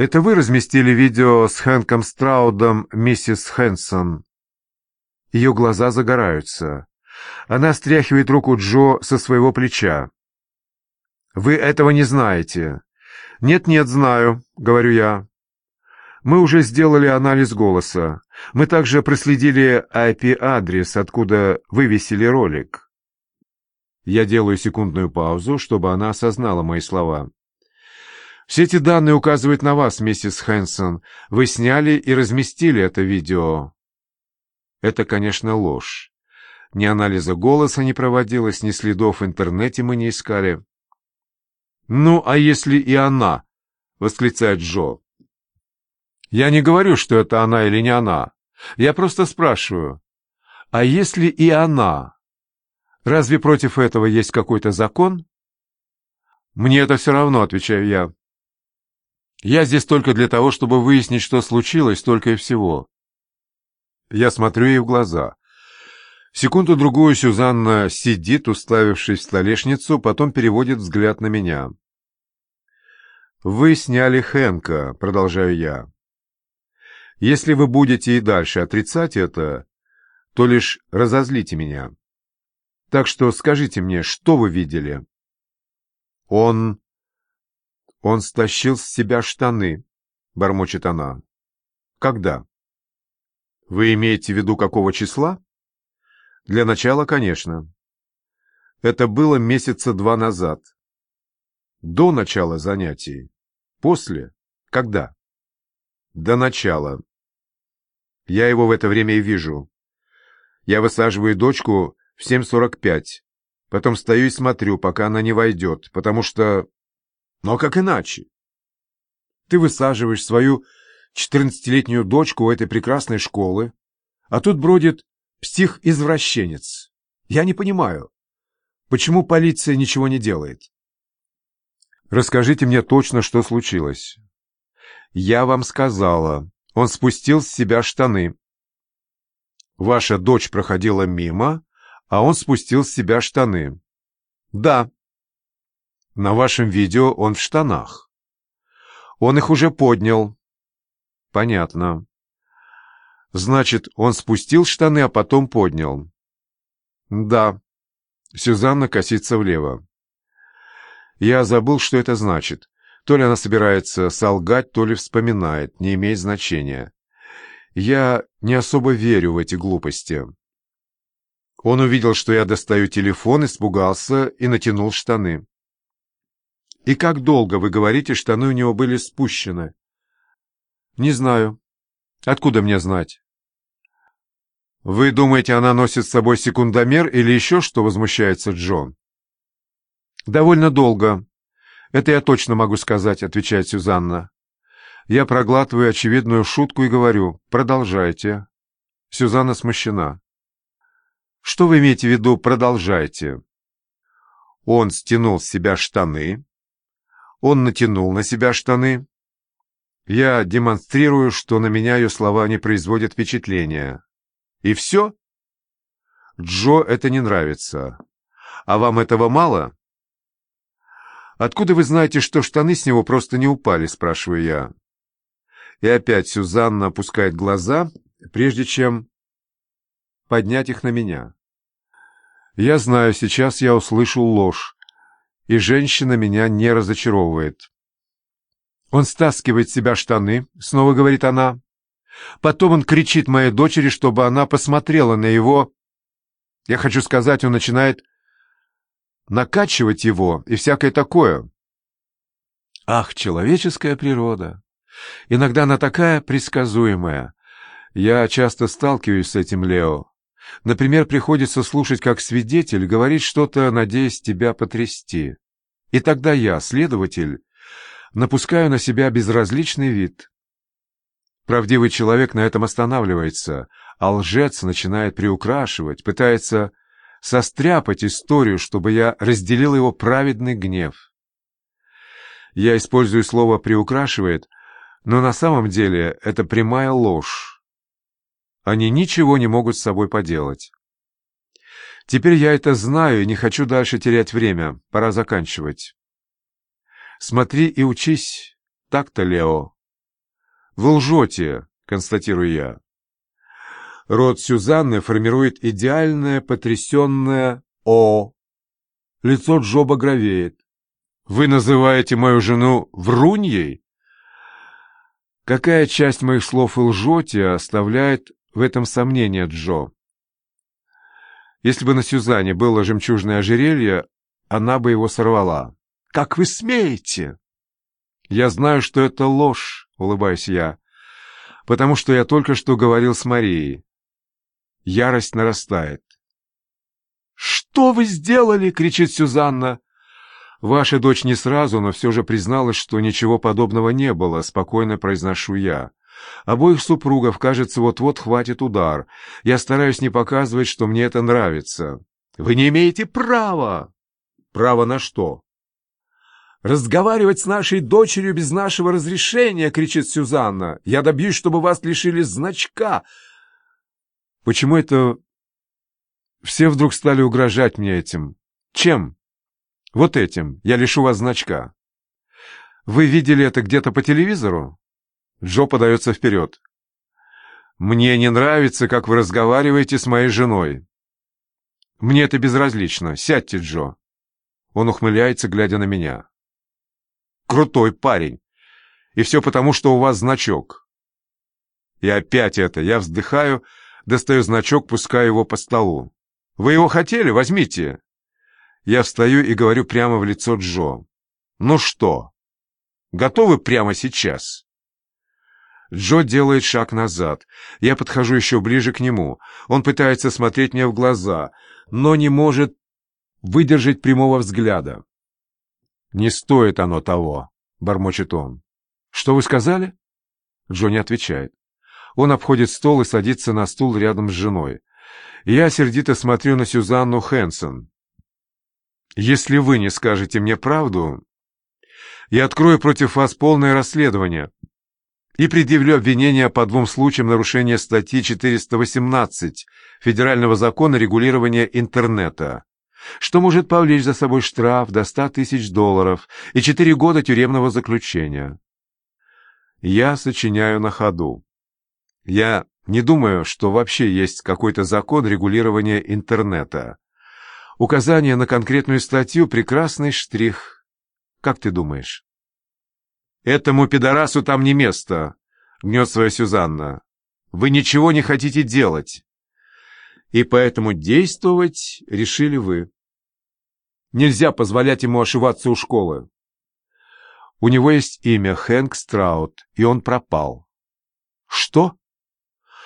«Это вы разместили видео с Хэнком Страудом, миссис Хэнсон?» Ее глаза загораются. Она стряхивает руку Джо со своего плеча. «Вы этого не знаете». «Нет-нет, знаю», — говорю я. «Мы уже сделали анализ голоса. Мы также проследили IP-адрес, откуда вывесили ролик». Я делаю секундную паузу, чтобы она осознала мои слова. «Все эти данные указывают на вас, миссис Хэнсон. Вы сняли и разместили это видео». Это, конечно, ложь. Ни анализа голоса не проводилось, ни следов в интернете мы не искали. «Ну, а если и она?» — восклицает Джо. «Я не говорю, что это она или не она. Я просто спрашиваю. А если и она? Разве против этого есть какой-то закон?» «Мне это все равно», — отвечаю я. «Я здесь только для того, чтобы выяснить, что случилось, только и всего». Я смотрю ей в глаза. Секунду-другую Сюзанна сидит, уставившись в столешницу, потом переводит взгляд на меня. «Вы сняли Хэнка», — продолжаю я. «Если вы будете и дальше отрицать это, то лишь разозлите меня. Так что скажите мне, что вы видели?» «Он... он стащил с себя штаны», — бормочет она. «Когда?» «Вы имеете в виду какого числа?» «Для начала, конечно. Это было месяца два назад. До начала занятий. После? Когда? До начала. Я его в это время и вижу. Я высаживаю дочку в 7.45. Потом стою и смотрю, пока она не войдет, потому что... Но как иначе? Ты высаживаешь свою четырнадцатилетнюю дочку у этой прекрасной школы, а тут бродит псих-извращенец. Я не понимаю, почему полиция ничего не делает. Расскажите мне точно, что случилось. Я вам сказала. Он спустил с себя штаны. Ваша дочь проходила мимо, а он спустил с себя штаны. Да. На вашем видео он в штанах. Он их уже поднял. Понятно. Значит, он спустил штаны, а потом поднял. Да. Сюзанна косится влево. Я забыл, что это значит. То ли она собирается солгать, то ли вспоминает, не имеет значения. Я не особо верю в эти глупости. Он увидел, что я достаю телефон, испугался и натянул штаны. «И как долго, вы говорите, штаны у него были спущены?» «Не знаю. Откуда мне знать?» «Вы думаете, она носит с собой секундомер или еще что?» — возмущается Джон. «Довольно долго. Это я точно могу сказать», — отвечает Сюзанна. Я проглатываю очевидную шутку и говорю «продолжайте». Сюзанна смущена. «Что вы имеете в виду «продолжайте»?» Он стянул с себя штаны. Он натянул на себя штаны. Я демонстрирую, что на меня ее слова не производят впечатления. И все? Джо это не нравится. А вам этого мало? «Откуда вы знаете, что штаны с него просто не упали?» — спрашиваю я. И опять Сюзанна опускает глаза, прежде чем поднять их на меня. Я знаю, сейчас я услышу ложь, и женщина меня не разочаровывает. Он стаскивает с себя штаны, снова говорит она. Потом он кричит моей дочери, чтобы она посмотрела на его... Я хочу сказать, он начинает накачивать его и всякое такое. Ах, человеческая природа! Иногда она такая предсказуемая. Я часто сталкиваюсь с этим, Лео. Например, приходится слушать, как свидетель говорит что-то, надеясь тебя потрясти. И тогда я, следователь, напускаю на себя безразличный вид. Правдивый человек на этом останавливается, а лжец начинает приукрашивать, пытается состряпать историю, чтобы я разделил его праведный гнев. Я использую слово «приукрашивает», но на самом деле это прямая ложь. Они ничего не могут с собой поделать. Теперь я это знаю и не хочу дальше терять время. Пора заканчивать. Смотри и учись. Так-то, Лео. Вы лжете, констатирую я. Рот Сюзанны формирует идеальное потрясенное «О». Лицо Джо багровеет. Вы называете мою жену вруньей? Какая часть моих слов и лжете оставляет в этом сомнение Джо? Если бы на Сюзанне было жемчужное ожерелье, она бы его сорвала. «Как вы смеете?» «Я знаю, что это ложь», — улыбаюсь я, «потому что я только что говорил с Марией. Ярость нарастает. «Что вы сделали?» — кричит Сюзанна. «Ваша дочь не сразу, но все же призналась, что ничего подобного не было», — спокойно произношу я. Обоих супругов, кажется, вот-вот хватит удар. Я стараюсь не показывать, что мне это нравится. Вы не имеете права. Право на что? «Разговаривать с нашей дочерью без нашего разрешения!» — кричит Сюзанна. «Я добьюсь, чтобы вас лишили значка!» Почему это все вдруг стали угрожать мне этим? Чем? Вот этим. Я лишу вас значка. Вы видели это где-то по телевизору? Джо подается вперед. Мне не нравится, как вы разговариваете с моей женой. Мне это безразлично. Сядьте, Джо. Он ухмыляется, глядя на меня. Крутой парень. И все потому, что у вас значок. И опять это. Я вздыхаю, достаю значок, пускаю его по столу. «Вы его хотели? Возьмите!» Я встаю и говорю прямо в лицо Джо. «Ну что, готовы прямо сейчас?» Джо делает шаг назад. Я подхожу еще ближе к нему. Он пытается смотреть мне в глаза, но не может выдержать прямого взгляда. «Не стоит оно того», — бормочет он. «Что вы сказали?» Джо не отвечает. Он обходит стол и садится на стул рядом с женой. Я сердито смотрю на Сюзанну Хэнсон. «Если вы не скажете мне правду, я открою против вас полное расследование и предъявлю обвинения по двум случаям нарушения статьи 418 Федерального закона регулирования интернета, что может повлечь за собой штраф до 100 тысяч долларов и 4 года тюремного заключения. Я сочиняю на ходу. Я не думаю, что вообще есть какой-то закон регулирования интернета. Указание на конкретную статью — прекрасный штрих. Как ты думаешь? «Этому пидорасу там не место», — гнет своя Сюзанна. «Вы ничего не хотите делать. И поэтому действовать решили вы. Нельзя позволять ему ошиваться у школы. У него есть имя Хэнк Страут, и он пропал». «Что?»